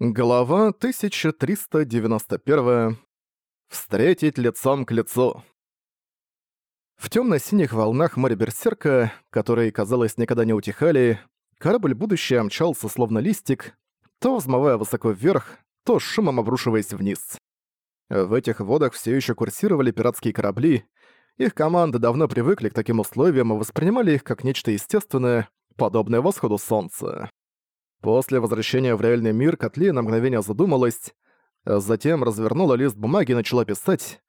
Глава 1391. Встретить лицом к лицу. В темно-синих волнах моря Берсерка, которые, казалось, никогда не утихали, корабль будущее мчался словно листик, то взмывая высоко вверх, то с шумом обрушиваясь вниз. В этих водах все еще курсировали пиратские корабли, их команды давно привыкли к таким условиям и воспринимали их как нечто естественное, подобное восходу солнца. После возвращения в реальный мир Котли на мгновение задумалась, а затем развернула лист бумаги и начала писать.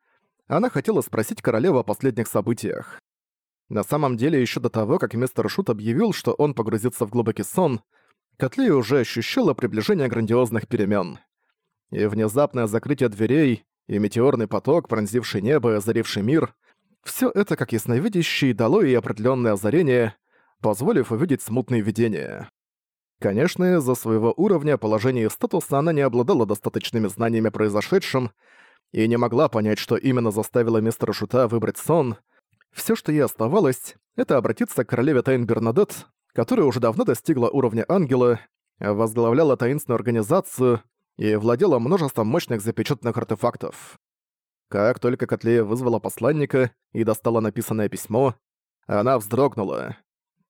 Она хотела спросить королеву о последних событиях. На самом деле, еще до того, как мистер Шут объявил, что он погрузится в глубокий сон, Котли уже ощущала приближение грандиозных перемен. И внезапное закрытие дверей, и метеорный поток, пронзивший небо и озаривший мир — все это, как ясновидящий, дало ей определенное озарение, позволив увидеть смутные видения. Конечно, из-за своего уровня, положения и статуса она не обладала достаточными знаниями о произошедшем и не могла понять, что именно заставило мистера Шута выбрать сон. Все, что ей оставалось, это обратиться к королеве Тайн Бернадет, которая уже давно достигла уровня ангела, возглавляла таинственную организацию и владела множеством мощных запечатанных артефактов. Как только Котлея вызвала посланника и достала написанное письмо, она вздрогнула.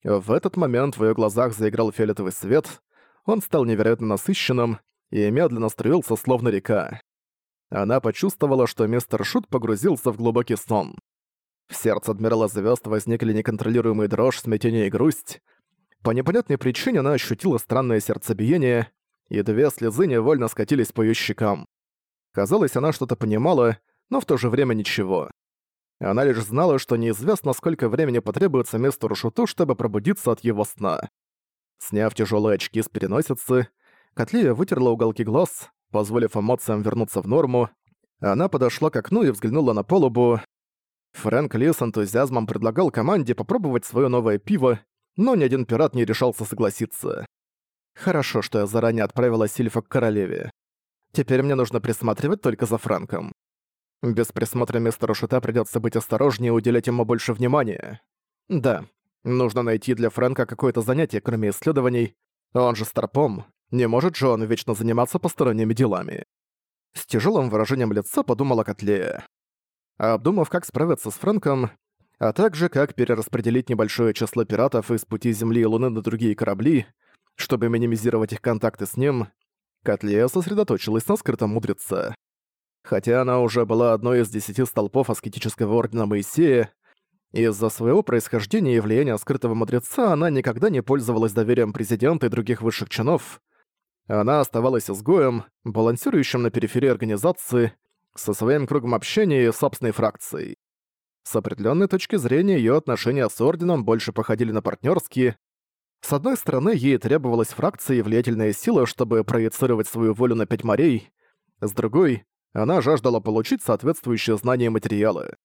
В этот момент в её глазах заиграл фиолетовый свет, он стал невероятно насыщенным и медленно струился, словно река. Она почувствовала, что мистер Шут погрузился в глубокий сон. В сердце адмирала звезд возникли неконтролируемые дрожь, смятение и грусть. По непонятной причине она ощутила странное сердцебиение, и две слезы невольно скатились по её щекам. Казалось, она что-то понимала, но в то же время ничего. Она лишь знала, что неизвестно, сколько времени потребуется мистеру Шуту, чтобы пробудиться от его сна. Сняв тяжелые очки с переносицы, Котлея вытерла уголки глаз, позволив эмоциям вернуться в норму. Она подошла к окну и взглянула на палубу. Фрэнк Ли с энтузиазмом предлагал команде попробовать свое новое пиво, но ни один пират не решался согласиться. Хорошо, что я заранее отправила Сильфа к королеве. Теперь мне нужно присматривать только за Фрэнком. Без присмотра мистера Шута придётся быть осторожнее и уделять ему больше внимания. Да, нужно найти для Фрэнка какое-то занятие, кроме исследований. Он же старпом, не может же он вечно заниматься посторонними делами. С тяжелым выражением лица подумала Котлея. Обдумав, как справиться с Фрэнком, а также как перераспределить небольшое число пиратов из пути Земли и Луны на другие корабли, чтобы минимизировать их контакты с ним, Котлея сосредоточилась на скрытом мудреце. Хотя она уже была одной из десяти столпов аскетического ордена Моисея, из-за своего происхождения и влияния скрытого мудреца она никогда не пользовалась доверием президента и других высших чинов. Она оставалась изгоем, балансирующим на периферии организации, со своим кругом общения и собственной фракцией. С определенной точки зрения ее отношения с Орденом больше походили на партнерские. С одной стороны, ей требовалась фракция и влиятельная сила, чтобы проецировать свою волю на пять морей. С другой, она жаждала получить соответствующие знания и материалы.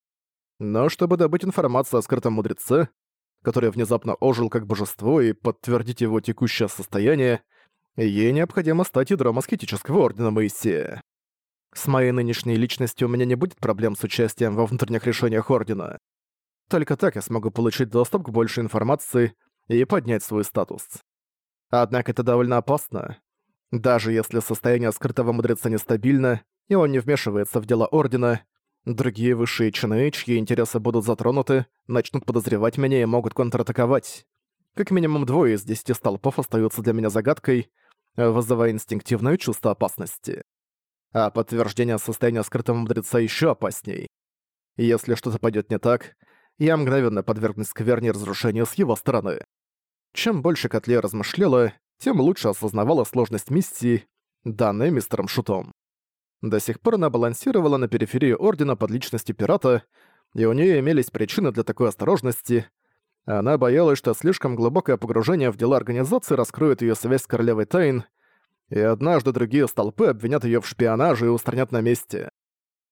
Но чтобы добыть информацию о скрытом мудреце, который внезапно ожил как божество и подтвердить его текущее состояние, ей необходимо стать ядром аскетического ордена Моисея. С моей нынешней личностью у меня не будет проблем с участием во внутренних решениях Ордена. Только так я смогу получить доступ к большей информации и поднять свой статус. Однако это довольно опасно. Даже если состояние скрытого мудреца нестабильно, и он не вмешивается в дела Ордена. Другие высшие чины, чьи интересы будут затронуты, начнут подозревать меня и могут контратаковать. Как минимум двое из десяти столпов остаются для меня загадкой, вызывая инстинктивное чувство опасности. А подтверждение состояния скрытого мудреца еще опасней. Если что-то пойдет не так, я мгновенно подвергнусь скверне разрушению с его стороны. Чем больше Котле размышляла, тем лучше осознавала сложность миссии, данной мистером Шутом. До сих пор она балансировала на периферии Ордена под личностью пирата, и у нее имелись причины для такой осторожности. Она боялась, что слишком глубокое погружение в дела Организации раскроет ее связь с Королевой Тайн, и однажды другие столпы обвинят ее в шпионаже и устранят на месте.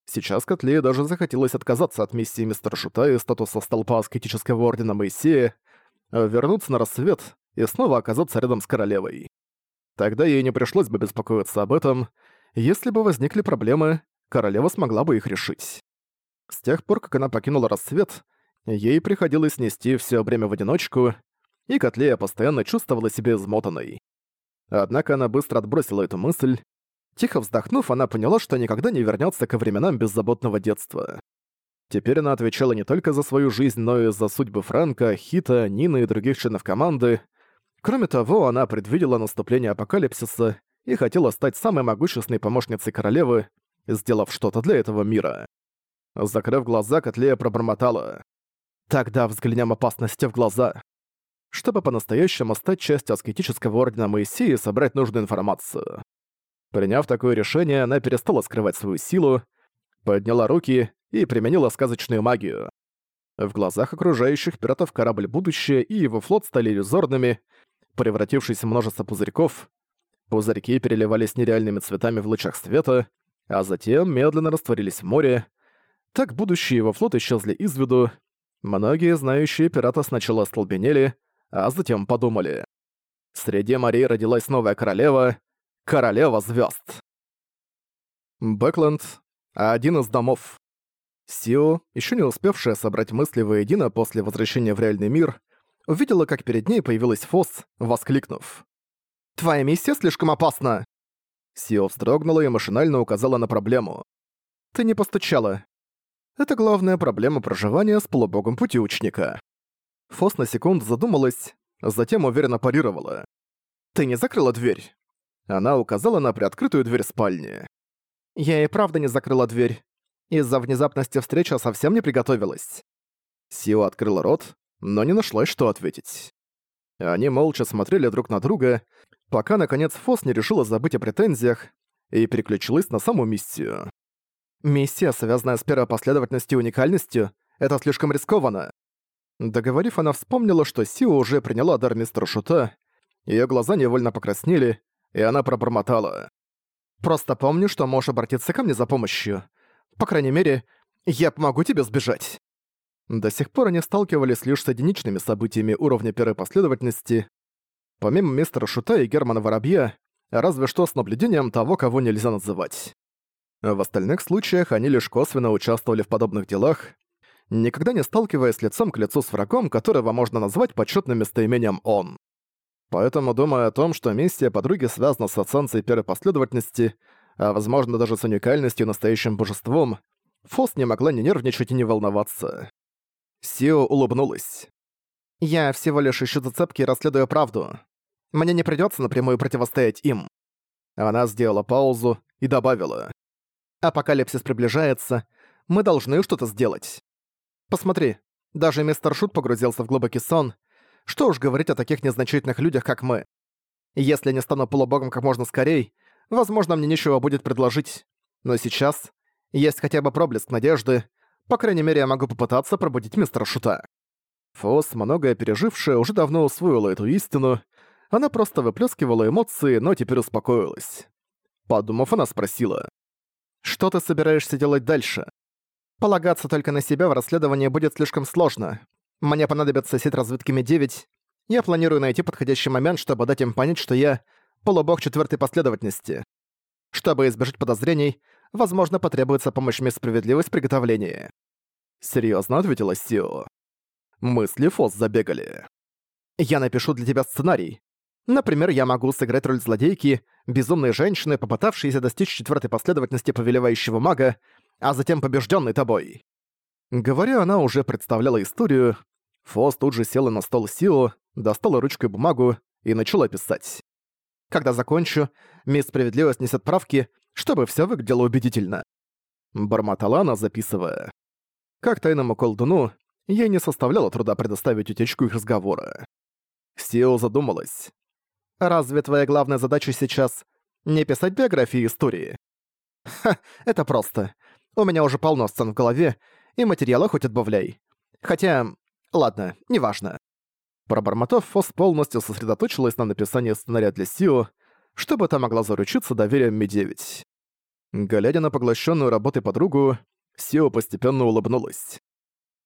Сейчас Котлее даже захотелось отказаться от миссии мистера Шута и статуса столпа аскетического ордена Моисея, вернуться на рассвет и снова оказаться рядом с королевой. Тогда ей не пришлось бы беспокоиться об этом, если бы возникли проблемы, королева смогла бы их решить. С тех пор, как она покинула рассвет, ей приходилось нести все время в одиночку, и Котлея постоянно чувствовала себя измотанной. Однако она быстро отбросила эту мысль. Тихо вздохнув, она поняла, что никогда не вернется к временам беззаботного детства. Теперь она отвечала не только за свою жизнь, но и за судьбы Франка, Хита, Нины и других членов команды. Кроме того, она предвидела наступление апокалипсиса и хотела стать самой могущественной помощницей королевы, сделав что-то для этого мира. Закрыв глаза, Котлея пробормотала. «Тогда взглянем опасности в глаза». Чтобы по-настоящему стать частью аскетического ордена Моисея и собрать нужную информацию. Приняв такое решение, она перестала скрывать свою силу, подняла руки и применила сказочную магию. В глазах окружающих пиратов корабль «Будущее» и его флот стали иллюзорными, превратившись в множество пузырьков. Пузырьки переливались нереальными цветами в лучах света, а затем медленно растворились в море. Так будущее его флот исчезли из виду. Многие знающие пирата сначала остолбенели, а затем подумали. Среди морей родилась новая королева — Королева звезд. Бэкленд — один из домов. Сио, еще не успевшая собрать мысли воедино после возвращения в реальный мир, увидела, как перед ней появилась Фос, воскликнув. «Твоя миссия слишком опасна!» Сио вздрогнула и машинально указала на проблему. «Ты не постучала. Это главная проблема проживания с полубогом пути ученика». Фос на секунду задумалась, затем уверенно парировала. «Ты не закрыла дверь?» Она указала на приоткрытую дверь спальни. «Я и правда не закрыла дверь. Из-за внезапности встречи совсем не приготовилась». Сио открыла рот, но не нашлось, что ответить. Они молча смотрели друг на друга, пока, наконец, Фос не решила забыть о претензиях и переключилась на саму миссию. «Миссия, связанная с первой последовательностью и уникальностью, это слишком рискованно». Договорив, она вспомнила, что Сио уже приняла дар мистера Шута, её глаза невольно покраснели, и она пробормотала. «Просто помни, что можешь обратиться ко мне за помощью. По крайней мере, я помогу тебе сбежать». До сих пор они сталкивались лишь с единичными событиями уровня первой последовательности. Помимо мистера Шута и Германа Воробья, разве что с наблюдением того, кого нельзя называть. В остальных случаях они лишь косвенно участвовали в подобных делах, никогда не сталкиваясь лицом к лицу с врагом, которого можно назвать почетным местоимением «он». Поэтому, думая о том, что миссия подруги связана с оценкой первой последовательности, а возможно даже с уникальностью настоящим божеством, Фос не могла ни нервничать и не волноваться. Сио улыбнулась. «Я всего лишь ищу зацепки и расследую правду. Мне не придётся напрямую противостоять им». Она сделала паузу и добавила. «Апокалипсис приближается. Мы должны что-то сделать. Посмотри, даже мистер Шут погрузился в глубокий сон, что уж говорить о таких незначительных людях, как мы. Если не стану полубогом как можно скорее, возможно, мне нечего будет предложить. Но сейчас есть хотя бы проблеск надежды. По крайней мере, я могу попытаться пробудить мистера Шута. Фос, многое пережившая, уже давно усвоила эту истину. Она просто выплескивала эмоции, но теперь успокоилась. Подумав, она спросила. «Что ты собираешься делать дальше?» «Полагаться только на себя в расследовании будет слишком сложно. Мне понадобится сеть разведки Ми-9. Я планирую найти подходящий момент, чтобы дать им понять, что я полубог четвертой последовательности. Чтобы избежать подозрений, возможно, потребуется помощь Мисс Справедливость в приготовлении. Серьезно ответила Сио. Мысли Фос забегали. Я напишу для тебя сценарий. Например, я могу сыграть роль злодейки, безумной женщины, попытавшейся достичь четвертой последовательности повелевающего мага, а затем побежденной тобой. Говоря, она уже представляла историю, Фос тут же села на стол Сио, достала ручку и бумагу и начала писать. «Когда закончу, мисс Справедливость несет правки, чтобы все выглядело убедительно». Бормотала она, записывая. Как тайному колдуну, ей не составляло труда предоставить утечку их разговора. Сио задумалась. «Разве твоя главная задача сейчас не писать биографии истории?» «Ха, это просто. У меня уже полно сцен в голове, и материала хоть отбавляй. Хотя, Ладно, неважно. Пробормотав, Фос полностью сосредоточилась на написании сценария для Сио, чтобы та могла заручиться доверием Ми-9. Глядя на поглощенную работой подругу, Сио постепенно улыбнулась.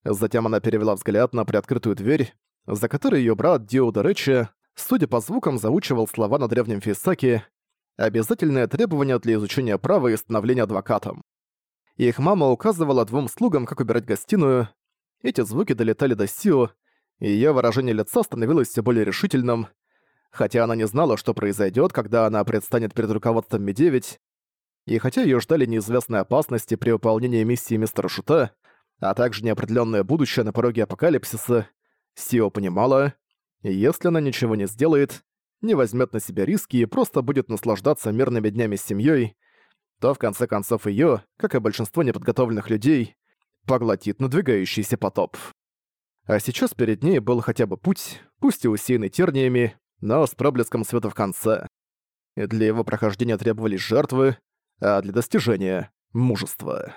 Затем она перевела взгляд на приоткрытую дверь, за которой ее брат Дио Доречи, судя по звукам, заучивал слова на древнем фейсаке «Обязательное требование для изучения права и становления адвокатом». Их мама указывала двум слугам, как убирать гостиную, эти звуки долетали до Сио, и её выражение лица становилось всё более решительным. Хотя она не знала, что произойдёт, когда она предстанет перед руководством Ми-9, И хотя её ждали неизвестные опасности при выполнении миссии мистера Шута, а также неопределённое будущее на пороге апокалипсиса, Сио понимала, если она ничего не сделает, не возьмет на себя риски и просто будет наслаждаться мирными днями с семьей, то в конце концов её, как и большинство неподготовленных людей, поглотит надвигающийся потоп. А сейчас перед ней был хотя бы путь, пусть и усеянный терниями, но с проблеском света в конце. И для его прохождения требовались жертвы, а для достижения — мужество.